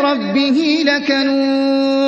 لربه لكنون